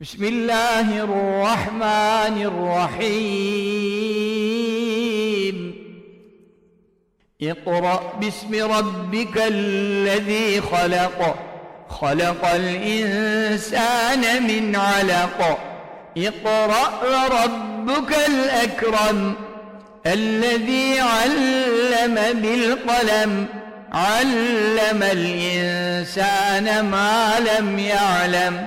بسم الله الرحمن الرحيم اقرأ باسم ربك الذي خلق خلق الإنسان من علق اقرأ وربك الأكرم الذي علم بالقلم علم الإنسان ما لم يعلم